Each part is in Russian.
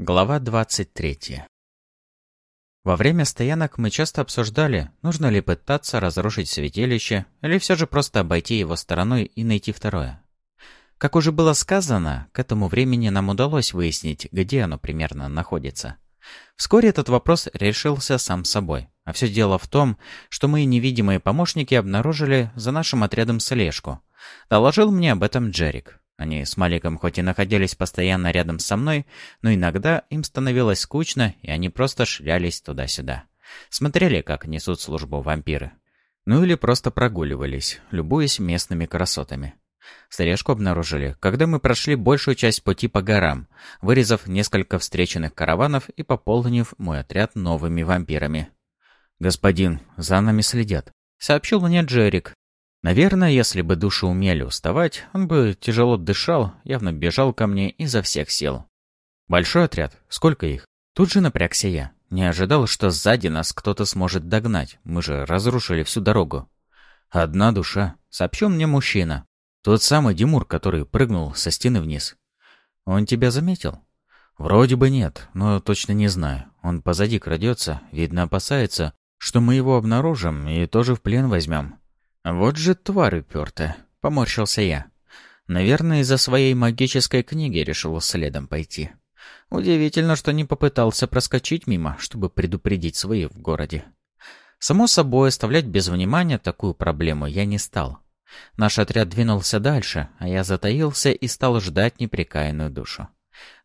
Глава 23 Во время стоянок мы часто обсуждали, нужно ли пытаться разрушить святилище, или все же просто обойти его стороной и найти второе. Как уже было сказано, к этому времени нам удалось выяснить, где оно примерно находится. Вскоре этот вопрос решился сам собой. А все дело в том, что мои невидимые помощники обнаружили за нашим отрядом слежку. Доложил мне об этом Джерик. Они с Маликом хоть и находились постоянно рядом со мной, но иногда им становилось скучно, и они просто шлялись туда-сюда. Смотрели, как несут службу вампиры. Ну или просто прогуливались, любуясь местными красотами. Стрежку обнаружили, когда мы прошли большую часть пути по горам, вырезав несколько встреченных караванов и пополнив мой отряд новыми вампирами. «Господин, за нами следят», — сообщил мне Джерик, Наверное, если бы души умели уставать, он бы тяжело дышал, явно бежал ко мне изо всех сил. Большой отряд? Сколько их? Тут же напрягся я. Не ожидал, что сзади нас кто-то сможет догнать. Мы же разрушили всю дорогу. Одна душа. Сообщил мне мужчина. Тот самый Димур, который прыгнул со стены вниз. Он тебя заметил? Вроде бы нет, но точно не знаю. Он позади крадется, видно опасается, что мы его обнаружим и тоже в плен возьмем. «Вот же тварь упертая», — поморщился я. Наверное, из-за своей магической книги решил следом пойти. Удивительно, что не попытался проскочить мимо, чтобы предупредить свои в городе. Само собой, оставлять без внимания такую проблему я не стал. Наш отряд двинулся дальше, а я затаился и стал ждать непрекаянную душу.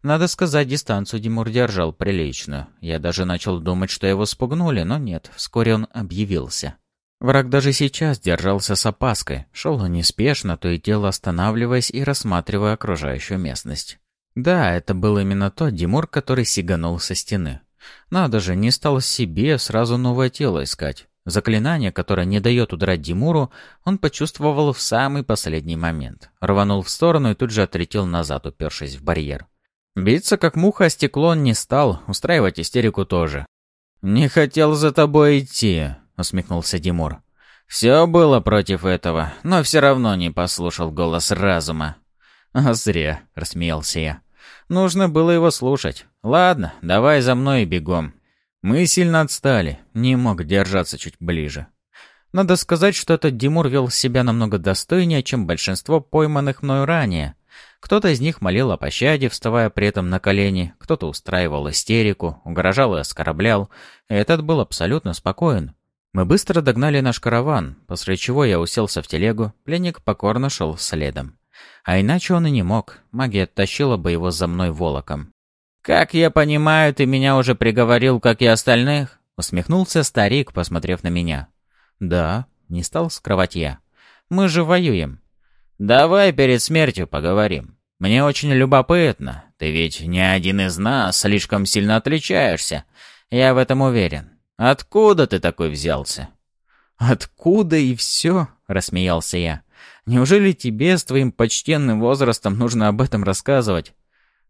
Надо сказать, дистанцию Димур держал приличную. Я даже начал думать, что его спугнули, но нет, вскоре он объявился. Враг даже сейчас держался с опаской, шел неспешно, то и дело останавливаясь и рассматривая окружающую местность. Да, это был именно тот Димур, который сиганул со стены. Надо же, не стал себе сразу новое тело искать. Заклинание, которое не дает удрать Димуру, он почувствовал в самый последний момент. Рванул в сторону и тут же отлетел назад, упершись в барьер. Биться как муха о стекло он не стал, устраивать истерику тоже. «Не хотел за тобой идти», — усмехнулся Димур. «Все было против этого, но все равно не послушал голос разума». «А зря», — рассмеялся я. «Нужно было его слушать. Ладно, давай за мной бегом». Мы сильно отстали, не мог держаться чуть ближе. Надо сказать, что этот Димур вел себя намного достойнее, чем большинство пойманных мною ранее. Кто-то из них молил о пощаде, вставая при этом на колени, кто-то устраивал истерику, угрожал и оскорблял. Этот был абсолютно спокоен. Мы быстро догнали наш караван, после чего я уселся в телегу, пленник покорно шел следом. А иначе он и не мог, магия тащила бы его за мной волоком. «Как я понимаю, ты меня уже приговорил, как и остальных?» Усмехнулся старик, посмотрев на меня. «Да», — не стал скрывать я. «Мы же воюем». «Давай перед смертью поговорим. Мне очень любопытно. Ты ведь не один из нас слишком сильно отличаешься. Я в этом уверен. Откуда ты такой взялся?» «Откуда и все?» — рассмеялся я. «Неужели тебе с твоим почтенным возрастом нужно об этом рассказывать?»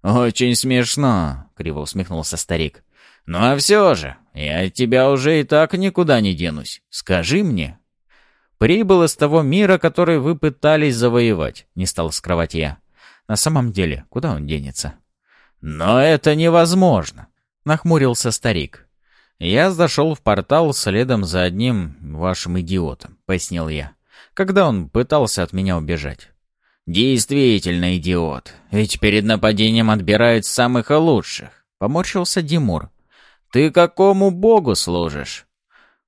«Очень смешно», — криво усмехнулся старик. «Ну а все же, я от тебя уже и так никуда не денусь. Скажи мне». «Прибыл из того мира, который вы пытались завоевать», — не стал скрывать я. «На самом деле, куда он денется?» «Но это невозможно», — нахмурился старик. «Я зашел в портал следом за одним вашим идиотом», — пояснил я, когда он пытался от меня убежать. «Действительно идиот, ведь перед нападением отбирают самых лучших», — поморщился Димур. «Ты какому богу служишь?»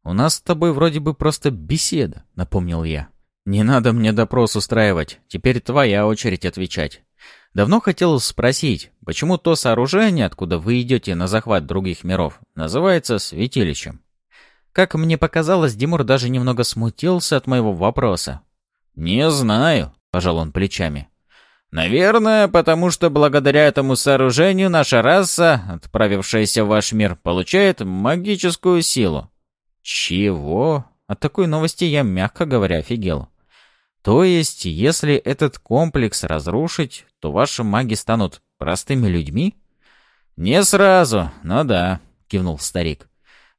«У нас с тобой вроде бы просто беседа», — напомнил я. «Не надо мне допрос устраивать, теперь твоя очередь отвечать. Давно хотел спросить, почему то сооружение, откуда вы идете на захват других миров, называется святилищем? Как мне показалось, Димур даже немного смутился от моего вопроса. «Не знаю», — пожал он плечами. «Наверное, потому что благодаря этому сооружению наша раса, отправившаяся в ваш мир, получает магическую силу». «Чего?» От такой новости я, мягко говоря, офигел. То есть, если этот комплекс разрушить, то ваши маги станут простыми людьми? Не сразу, но да, кивнул старик.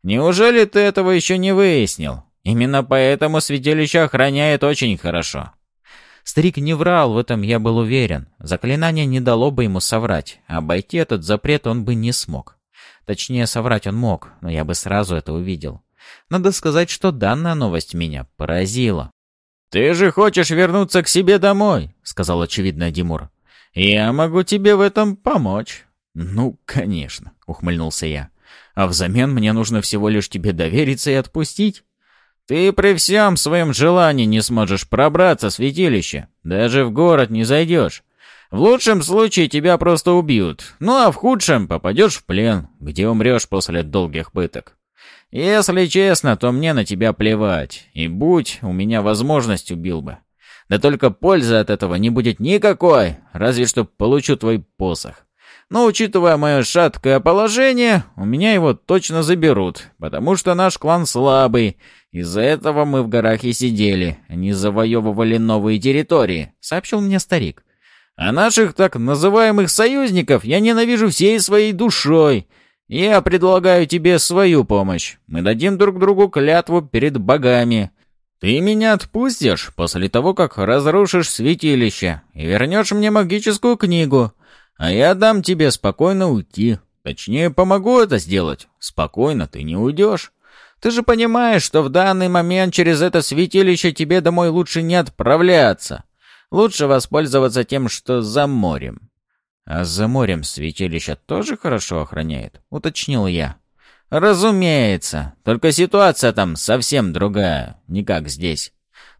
Неужели ты этого еще не выяснил? Именно поэтому святилище охраняет очень хорошо. Старик не врал, в этом я был уверен. Заклинание не дало бы ему соврать, обойти этот запрет он бы не смог. Точнее, соврать он мог, но я бы сразу это увидел. Надо сказать, что данная новость меня поразила. «Ты же хочешь вернуться к себе домой», — сказал очевидно Димур. «Я могу тебе в этом помочь». «Ну, конечно», — ухмыльнулся я. «А взамен мне нужно всего лишь тебе довериться и отпустить». «Ты при всем своем желании не сможешь пробраться в святилище. Даже в город не зайдешь. В лучшем случае тебя просто убьют, ну а в худшем попадешь в плен, где умрешь после долгих пыток. Если честно, то мне на тебя плевать, и будь у меня возможность, убил бы. Да только пользы от этого не будет никакой, разве что получу твой посох. Но учитывая мое шаткое положение, у меня его точно заберут, потому что наш клан слабый. Из-за этого мы в горах и сидели, они завоевывали новые территории, сообщил мне старик. А наших так называемых союзников я ненавижу всей своей душой. Я предлагаю тебе свою помощь. Мы дадим друг другу клятву перед богами. Ты меня отпустишь после того, как разрушишь святилище и вернешь мне магическую книгу, а я дам тебе спокойно уйти. Точнее, помогу это сделать. Спокойно ты не уйдешь. Ты же понимаешь, что в данный момент через это святилище тебе домой лучше не отправляться. Лучше воспользоваться тем, что за морем. А за морем святилище тоже хорошо охраняет, уточнил я. Разумеется, только ситуация там совсем другая, не как здесь.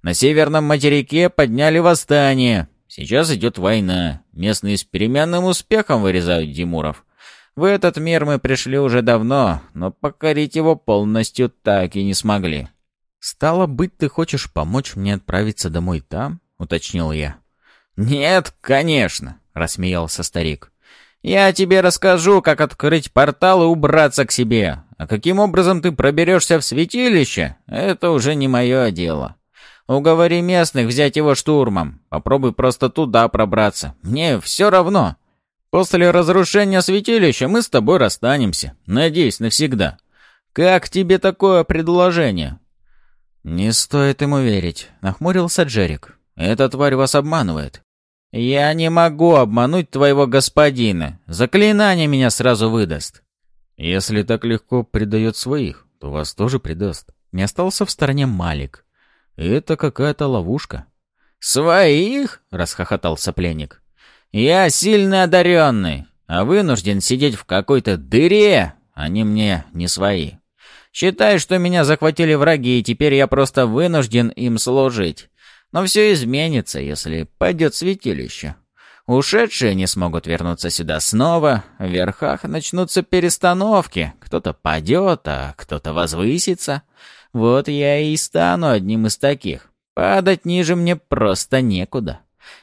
На северном материке подняли восстание. Сейчас идет война. Местные с переменным успехом вырезают Димуров. В этот мир мы пришли уже давно, но покорить его полностью так и не смогли. «Стало быть, ты хочешь помочь мне отправиться домой там?» — уточнил я. «Нет, конечно», — рассмеялся старик. «Я тебе расскажу, как открыть портал и убраться к себе. А каким образом ты проберешься в святилище, это уже не мое дело. Уговори местных взять его штурмом. Попробуй просто туда пробраться. Мне все равно. После разрушения святилища мы с тобой расстанемся. Надеюсь, навсегда. Как тебе такое предложение?» «Не стоит ему верить», — нахмурился Джерик. Эта тварь вас обманывает. Я не могу обмануть твоего господина. Заклинание меня сразу выдаст. Если так легко предает своих, то вас тоже предаст. Не остался в стороне Малик. Это какая-то ловушка. «Своих?» — расхохотался пленник. «Я сильно одаренный, а вынужден сидеть в какой-то дыре. Они мне не свои. Считай, что меня захватили враги, и теперь я просто вынужден им служить. Но все изменится, если пойдет святилище. Ушедшие не смогут вернуться сюда снова, в верхах начнутся перестановки, кто-то падет, а кто-то возвысится. Вот я и стану одним из таких. Падать ниже мне просто некуда.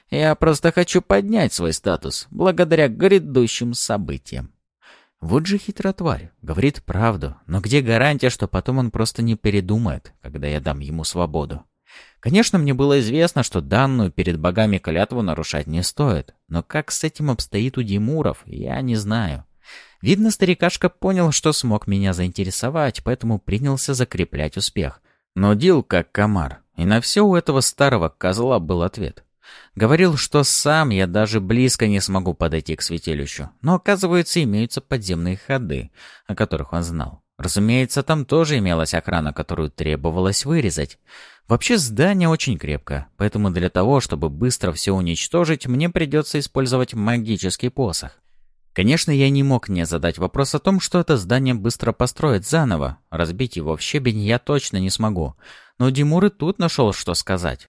Я просто хочу поднять свой статус благодаря грядущим событиям. Вот же хитрая тварь, говорит правду, но где гарантия, что потом он просто не передумает, когда я дам ему свободу? Конечно, мне было известно, что данную перед богами клятву нарушать не стоит, но как с этим обстоит у Димуров, я не знаю. Видно, старикашка понял, что смог меня заинтересовать, поэтому принялся закреплять успех. Но дил как комар, и на все у этого старого козла был ответ. Говорил, что сам я даже близко не смогу подойти к святилищу, но, оказывается, имеются подземные ходы, о которых он знал. Разумеется, там тоже имелась охрана, которую требовалось вырезать. Вообще здание очень крепко, поэтому для того, чтобы быстро все уничтожить, мне придется использовать магический посох. Конечно, я не мог не задать вопрос о том, что это здание быстро построить заново. Разбить его в щебень я точно не смогу. Но Димур и тут нашел, что сказать.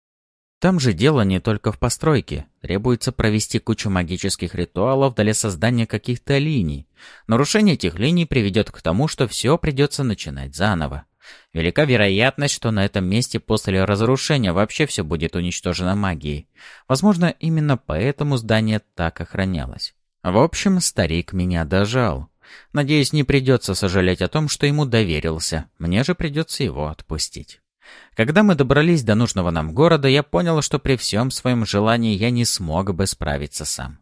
Там же дело не только в постройке. Требуется провести кучу магических ритуалов для создания каких-то линий. Нарушение этих линий приведет к тому, что все придется начинать заново. Велика вероятность, что на этом месте после разрушения вообще все будет уничтожено магией. Возможно, именно поэтому здание так охранялось. В общем, старик меня дожал. Надеюсь, не придется сожалеть о том, что ему доверился. Мне же придется его отпустить. Когда мы добрались до нужного нам города, я понял, что при всем своем желании я не смог бы справиться сам.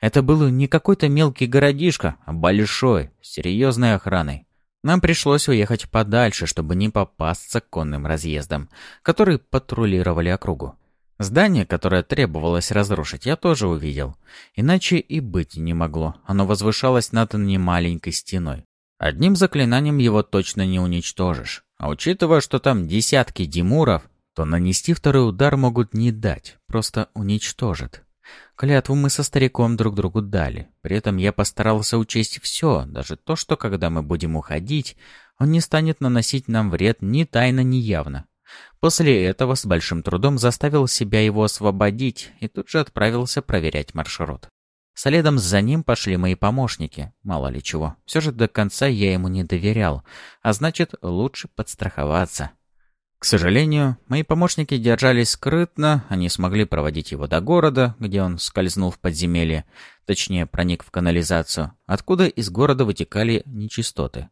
Это был не какой-то мелкий городишко, а большой, с серьезной охраной. Нам пришлось уехать подальше, чтобы не попасться конным разъездам, которые патрулировали округу. Здание, которое требовалось разрушить, я тоже увидел. Иначе и быть не могло. Оно возвышалось над немаленькой стеной. Одним заклинанием его точно не уничтожишь. А учитывая, что там десятки димуров, то нанести второй удар могут не дать, просто уничтожат. Клятву мы со стариком друг другу дали. При этом я постарался учесть все, даже то, что когда мы будем уходить, он не станет наносить нам вред ни тайно, ни явно. После этого с большим трудом заставил себя его освободить и тут же отправился проверять маршрут. Следом за ним пошли мои помощники, мало ли чего. Все же до конца я ему не доверял, а значит, лучше подстраховаться. К сожалению, мои помощники держались скрытно, они смогли проводить его до города, где он скользнул в подземелье, точнее, проник в канализацию, откуда из города вытекали нечистоты.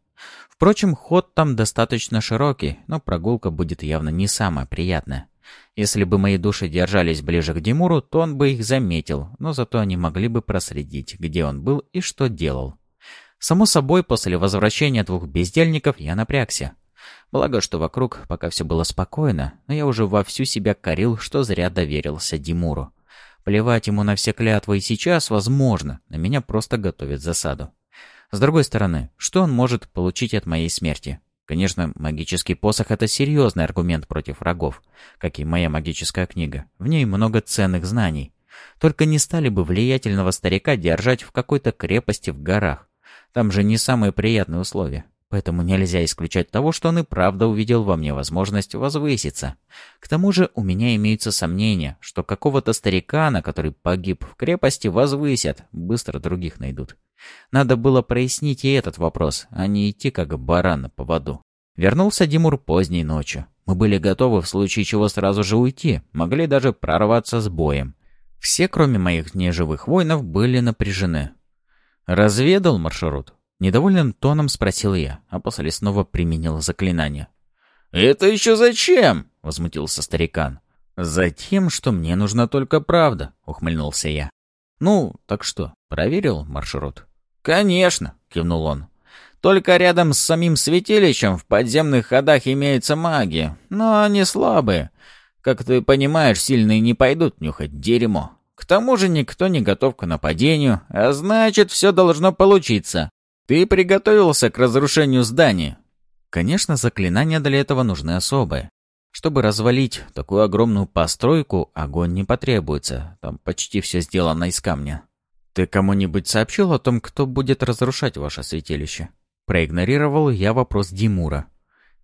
Впрочем, ход там достаточно широкий, но прогулка будет явно не самая приятная. Если бы мои души держались ближе к Димуру, то он бы их заметил, но зато они могли бы проследить, где он был и что делал. Само собой, после возвращения двух бездельников я напрягся. Благо, что вокруг пока все было спокойно, но я уже вовсю себя корил, что зря доверился Димуру. Плевать ему на все клятвы и сейчас, возможно, на меня просто готовят засаду. С другой стороны, что он может получить от моей смерти? Конечно, магический посох — это серьезный аргумент против врагов, как и моя магическая книга. В ней много ценных знаний. Только не стали бы влиятельного старика держать в какой-то крепости в горах. Там же не самые приятные условия. Поэтому нельзя исключать того, что он и правда увидел во мне возможность возвыситься. К тому же у меня имеются сомнения, что какого-то старикана, который погиб в крепости, возвысят, быстро других найдут. Надо было прояснить и этот вопрос, а не идти как баран по воду. Вернулся Димур поздней ночью. Мы были готовы в случае чего сразу же уйти, могли даже прорваться с боем. Все, кроме моих неживых воинов, были напряжены. «Разведал маршрут?» Недовольным тоном спросил я, а после снова применил заклинание. «Это еще зачем?» — возмутился старикан. «Затем, что мне нужна только правда», — ухмыльнулся я. «Ну, так что, проверил маршрут?» «Конечно», — кивнул он. «Только рядом с самим святилищем в подземных ходах имеется магия, но они слабые. Как ты понимаешь, сильные не пойдут нюхать дерьмо. К тому же никто не готов к нападению, а значит, все должно получиться. Ты приготовился к разрушению здания? Конечно, заклинания для этого нужны особые. Чтобы развалить такую огромную постройку, огонь не потребуется. Там почти все сделано из камня. Ты кому-нибудь сообщил о том, кто будет разрушать ваше святилище? Проигнорировал я вопрос Димура.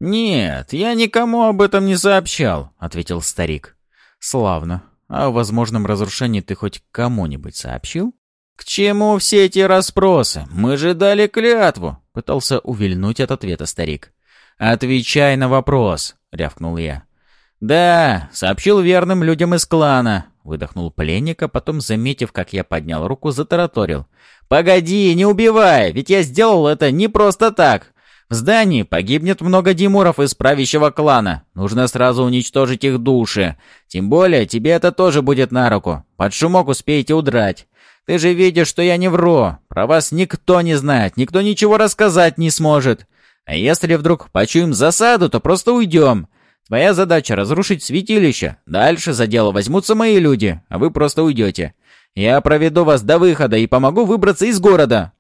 «Нет, я никому об этом не сообщал», — ответил старик. «Славно. А о возможном разрушении ты хоть кому-нибудь сообщил?» «К чему все эти расспросы? Мы же дали клятву!» — пытался увильнуть от ответа старик. «Отвечай на вопрос!» — рявкнул я. «Да, сообщил верным людям из клана», — выдохнул пленник, а потом, заметив, как я поднял руку, затараторил. «Погоди, не убивай, ведь я сделал это не просто так. В здании погибнет много димуров из правящего клана. Нужно сразу уничтожить их души. Тем более, тебе это тоже будет на руку. Под шумок успеете удрать. Ты же видишь, что я не вру. Про вас никто не знает, никто ничего рассказать не сможет. А если вдруг почуем засаду, то просто уйдем. Твоя задача — разрушить святилище. Дальше за дело возьмутся мои люди, а вы просто уйдете. Я проведу вас до выхода и помогу выбраться из города».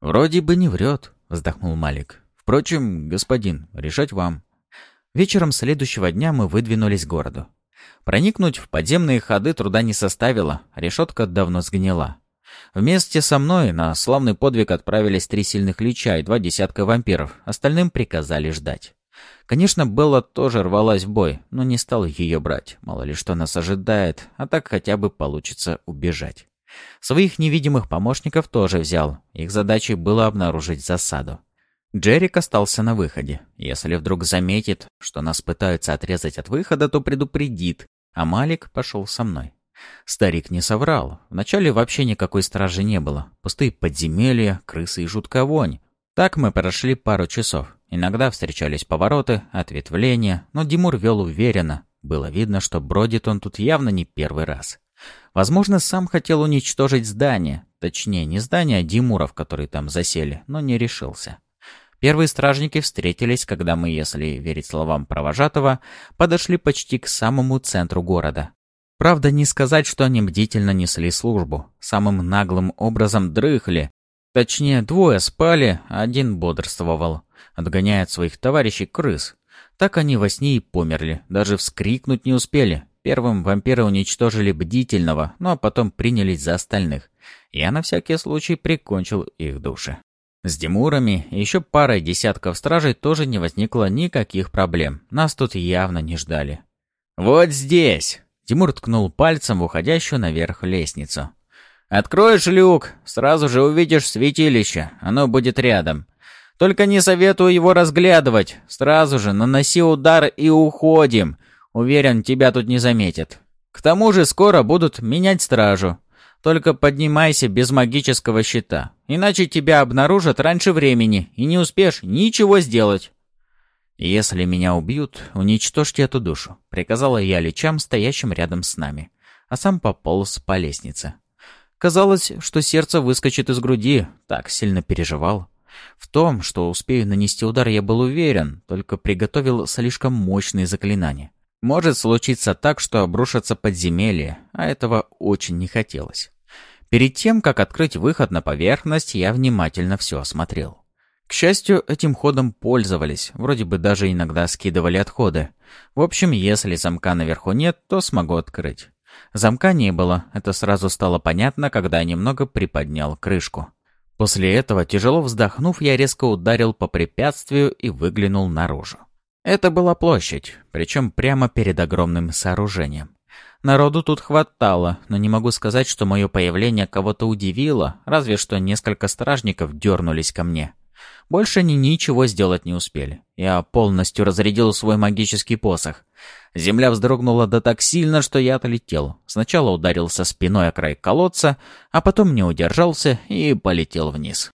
«Вроде бы не врет», — вздохнул Малик. «Впрочем, господин, решать вам». Вечером следующего дня мы выдвинулись к городу. Проникнуть в подземные ходы труда не составило, решетка давно сгнила. Вместе со мной на славный подвиг отправились три сильных лича и два десятка вампиров. Остальным приказали ждать. Конечно, Белла тоже рвалась в бой, но не стал ее брать. Мало ли что нас ожидает, а так хотя бы получится убежать. Своих невидимых помощников тоже взял. Их задачей было обнаружить засаду. Джерик остался на выходе. Если вдруг заметит, что нас пытаются отрезать от выхода, то предупредит, а Малик пошел со мной. Старик не соврал. Вначале вообще никакой стражи не было. Пустые подземелья, крысы и жуткая вонь. Так мы прошли пару часов. Иногда встречались повороты, ответвления, но Димур вел уверенно. Было видно, что бродит он тут явно не первый раз. Возможно, сам хотел уничтожить здание. Точнее, не здание, а Димуров, которые там засели, но не решился. Первые стражники встретились, когда мы, если верить словам провожатого, подошли почти к самому центру города. Правда, не сказать, что они бдительно несли службу. Самым наглым образом дрыхли. Точнее, двое спали, один бодрствовал, отгоняя от своих товарищей крыс. Так они во сне и померли, даже вскрикнуть не успели. Первым вампиры уничтожили бдительного, ну а потом принялись за остальных. Я на всякий случай прикончил их души. С Димурами и еще парой десятков стражей тоже не возникло никаких проблем. Нас тут явно не ждали. «Вот здесь!» Тимур ткнул пальцем в уходящую наверх лестницу. «Откроешь люк, сразу же увидишь святилище, оно будет рядом. Только не советую его разглядывать, сразу же наноси удар и уходим. Уверен, тебя тут не заметят. К тому же скоро будут менять стражу. Только поднимайся без магического щита, иначе тебя обнаружат раньше времени и не успеешь ничего сделать». «Если меня убьют, уничтожьте эту душу», — приказала я личам, стоящим рядом с нами, а сам пополз по лестнице. Казалось, что сердце выскочит из груди, так сильно переживал. В том, что успею нанести удар, я был уверен, только приготовил слишком мощные заклинания. Может случиться так, что обрушатся подземелья, а этого очень не хотелось. Перед тем, как открыть выход на поверхность, я внимательно все осмотрел. К счастью, этим ходом пользовались, вроде бы даже иногда скидывали отходы. В общем, если замка наверху нет, то смогу открыть. Замка не было, это сразу стало понятно, когда я немного приподнял крышку. После этого, тяжело вздохнув, я резко ударил по препятствию и выглянул наружу. Это была площадь, причем прямо перед огромным сооружением. Народу тут хватало, но не могу сказать, что мое появление кого-то удивило, разве что несколько стражников дернулись ко мне. Больше они ничего сделать не успели. Я полностью разрядил свой магический посох. Земля вздрогнула да так сильно, что я отлетел. Сначала ударился спиной о край колодца, а потом не удержался и полетел вниз.